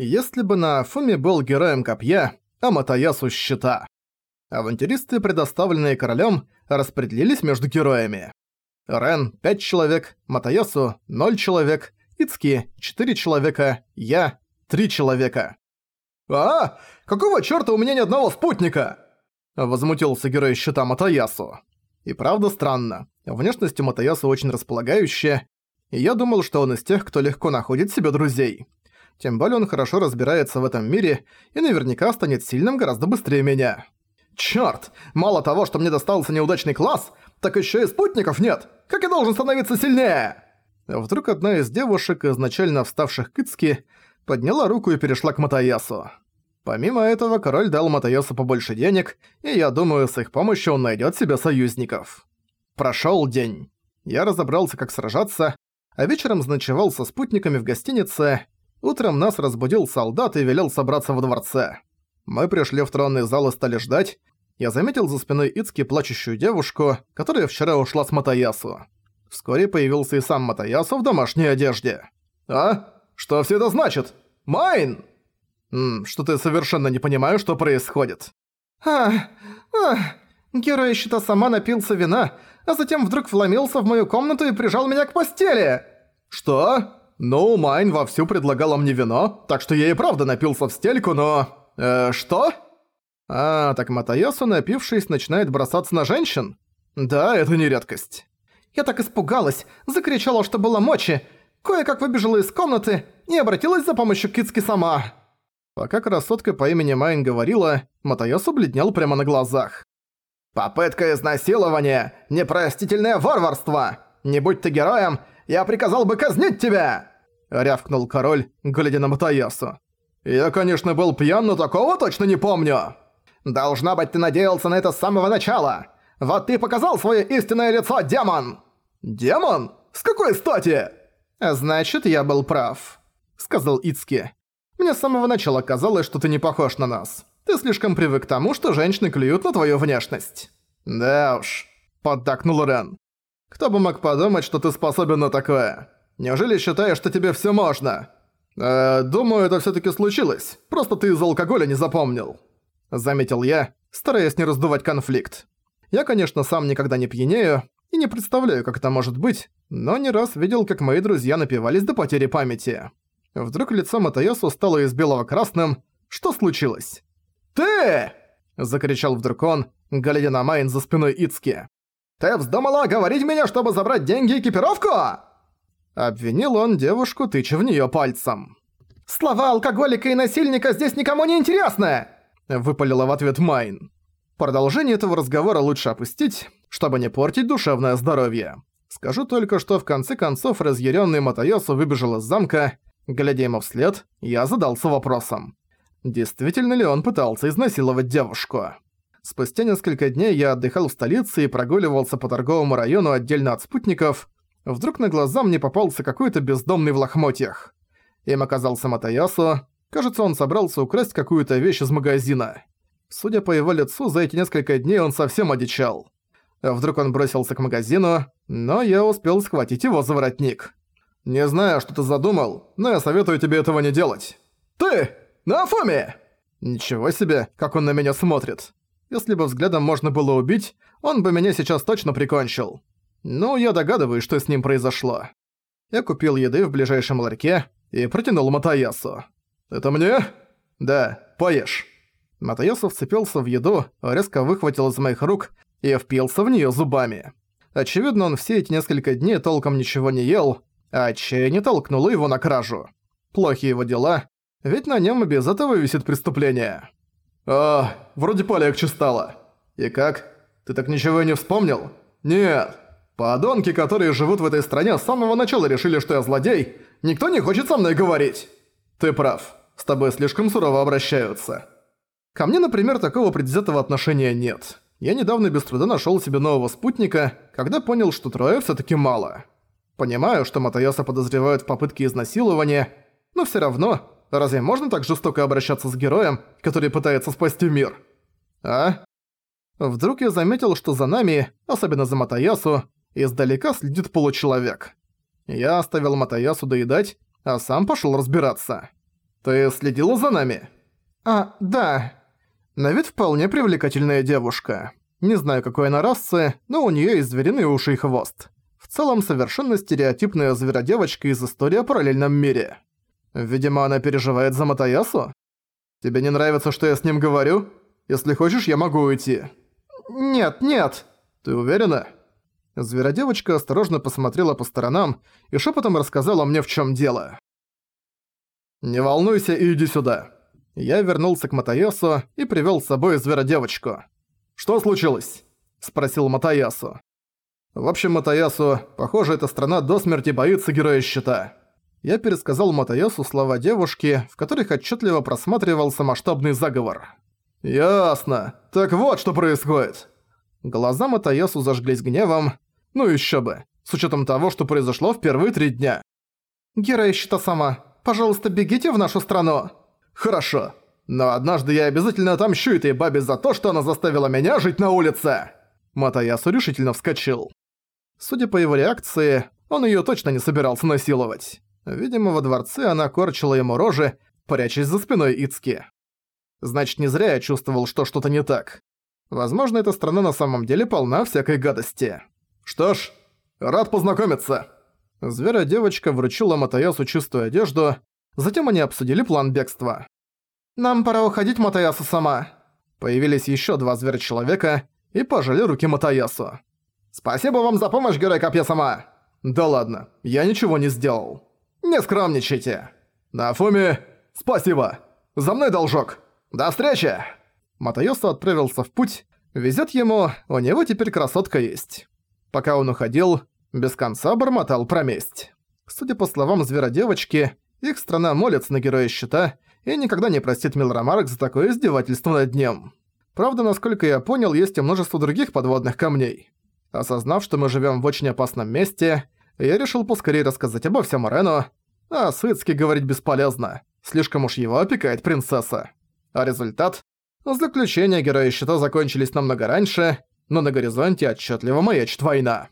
Если бы на Фуме был героем копья, а Матаясу щита. Авантюристы, предоставленные королем, распределились между героями. Рен – 5 человек, Матаясу – 0 человек, Ицки – 4 человека, я – 3 человека. «А, какого чёрта у меня ни одного спутника?» Возмутился герой щита Матаясу. И правда странно. Внешность у Матаясу очень располагающая, и я думал, что он из тех, кто легко находит себе друзей. Тем более он хорошо разбирается в этом мире и наверняка станет сильным гораздо быстрее меня. Чёрт! Мало того, что мне достался неудачный класс, так ещё и спутников нет! Как я должен становиться сильнее? Вдруг одна из девушек, изначально вставших к Ицки, подняла руку и перешла к Матаясу. Помимо этого, король дал Матаясу побольше денег, и я думаю, с их помощью он найдёт себе союзников. Прошёл день. Я разобрался, как сражаться, а вечером заночевал со спутниками в гостинице. Утром нас разбудил солдат и велел собраться во дворце. Мы пришли в тронный зал и стали ждать. Я заметил за спиной Ицки плачущую девушку, которая вчера ушла с Матаясу. Вскоре появился и сам Матаясу в домашней одежде. «А? Что все это значит? Майн!» «Ммм, что-то совершенно не понимаю, что происходит». «А, а, герой щита сама напился вина, а затем вдруг вломился в мою комнату и прижал меня к постели!» «Что?» «Ну, Майн вовсю предлагала мне вино, так что я и правда напился в стельку, но...» «Э, что?» «А, так Матаясу, напившись, начинает бросаться на женщин?» «Да, это не редкость». Я так испугалась, закричала, что было мочи, кое-как выбежала из комнаты и обратилась за помощью Кицки сама. Пока красотка по имени Майн говорила, Матаясу бледнел прямо на глазах. «Попытка изнасилования! Непростительное варварство! Не будь ты героем, я приказал бы казнить тебя!» Рявкнул король, глядя на Матаясу. «Я, конечно, был пьян, но такого точно не помню!» «Должна быть, ты надеялся на это с самого начала! Вот ты показал свое истинное лицо, демон!» «Демон? С какой стати?» «Значит, я был прав», — сказал Ицки. «Мне с самого начала казалось, что ты не похож на нас. Ты слишком привык к тому, что женщины клюют на твою внешность». «Да уж», — поддакнул Рен. «Кто бы мог подумать, что ты способен на такое? Неужели считаешь, что тебе все можно?» «Э, думаю, это все таки случилось. Просто ты из алкоголя не запомнил». Заметил я, стараясь не раздувать конфликт. Я, конечно, сам никогда не пьянею и не представляю, как это может быть, но не раз видел, как мои друзья напивались до потери памяти. Вдруг лицо Мотоясу стало из белого красным. Что случилось? «Ты!» – закричал вдруг он, глядя на Майн за спиной Ицуки. «Ты вздумала оговорить меня, чтобы забрать деньги и экипировку?» Обвинил он девушку, тыча в неё пальцем. «Слова алкоголика и насильника здесь никому не интересны!» Выпалила в ответ Майн. Продолжение этого разговора лучше опустить, чтобы не портить душевное здоровье. Скажу только, что в конце концов разъярённый Матаясу выбежал из замка. Глядя ему вслед, я задался вопросом. Действительно ли он пытался изнасиловать девушку? Спустя несколько дней я отдыхал в столице и прогуливался по торговому району отдельно от спутников. Вдруг на глаза мне попался какой-то бездомный в лохмотьях. Им оказался Матаясу. Кажется, он собрался украсть какую-то вещь из магазина. Судя по его лицу, за эти несколько дней он совсем одичал. Вдруг он бросился к магазину, но я успел схватить его за воротник. «Не знаю, что ты задумал, но я советую тебе этого не делать». «Ты!» «На Фоме!» Ничего себе, как он на меня смотрит. Если бы взглядом можно было убить, он бы меня сейчас точно прикончил. Ну, я догадываюсь, что с ним произошло. Я купил еды в ближайшем ларьке и протянул Матаясу. «Это мне?» «Да, поешь». Матаясу вцепился в еду, резко выхватил из моих рук и впился в неё зубами. Очевидно, он все эти несколько дней толком ничего не ел, а отчаяние толкнуло его на кражу. Плохие его дела, ведь на нем и без этого висит преступление. А, вроде полегче стало. И как? Ты так ничего и не вспомнил? Нет. Подонки, которые живут в этой стране, с самого начала решили, что я злодей. Никто не хочет со мной говорить. Ты прав. С тобой слишком сурово обращаются. Ко мне, например, такого предвзятого отношения нет. Я недавно без труда нашёл себе нового спутника, когда понял, что трое всё-таки мало. Понимаю, что Матаяса подозревают в попытке изнасилования, но всё равно Разве можно так жестоко обращаться с героем, который пытается спасти мир? А? Вдруг я заметил, что за нами, особенно за Матаясу, издалека следит получеловек. Я оставил Матаясу доедать, а сам пошёл разбираться. Ты следила за нами? А, да. На вид вполне привлекательная девушка. Не знаю, какой она расы, но у неё есть звериные уши и хвост. В целом, совершенно стереотипная зверодевочка из истории о параллельном мире. Видимо, она переживает за Матаясу? Тебе не нравится, что я с ним говорю? Если хочешь, я могу уйти. Нет, нет. Ты уверена? Зверодевочка осторожно посмотрела по сторонам и шепотом рассказала мне, в чем дело. «Не волнуйся и иди сюда». Я вернулся к Матаясу и привел с собой зверодевочку. «Что случилось?» – спросил Матаясу. В общем, Матаясу, похоже, эта страна до смерти боится Героя Щита. Я пересказал Матаясу слова девушки, в которых отчетливо просматривался масштабный заговор. «Ясно. Так вот, что происходит». Глаза Матаясу зажглись гневом. Ну еще бы, с учетом того, что произошло в первые три дня. «Героя Щита сама, пожалуйста, бегите в нашу страну». «Хорошо. Но однажды я обязательно отомщу этой бабе за то, что она заставила меня жить на улице!» Матаясу решительно вскочил. Судя по его реакции, он её точно не собирался насиловать. Видимо, во дворце она корчила ему рожи, прячась за спиной Ицки. Значит, не зря я чувствовал, что что-то не так. Возможно, эта страна на самом деле полна всякой гадости. Что ж, рад познакомиться. Зверя-девочка вручила Матаясу чистую одежду, затем они обсудили план бегства. «Нам пора уходить, Матаясу сама». Появились ещё два зверя-человека и пожали руки Матаясу. «Спасибо вам за помощь, Герой Копья сама!» «Да ладно, я ничего не сделал». «Не скромничайте!» «Нафуми, спасибо! За мной должок! До встречи!» Матаясу отправился в путь. Везет ему, у него теперь красотка есть. Пока он уходил, без конца бормотал про месть. Судя по словам зверодевочки, их страна молится на Героя Щита и никогда не простит Милрамарк за такое издевательство над ним. Правда, насколько я понял, есть и множество других подводных камней. Осознав, что мы живем в очень опасном месте, я решил поскорее рассказать обо всем Рену, а Сыцки говорить бесполезно, слишком уж его опекает принцесса. А результат? Заключения Героя Щита закончились намного раньше, но на горизонте отчетливо маячит война.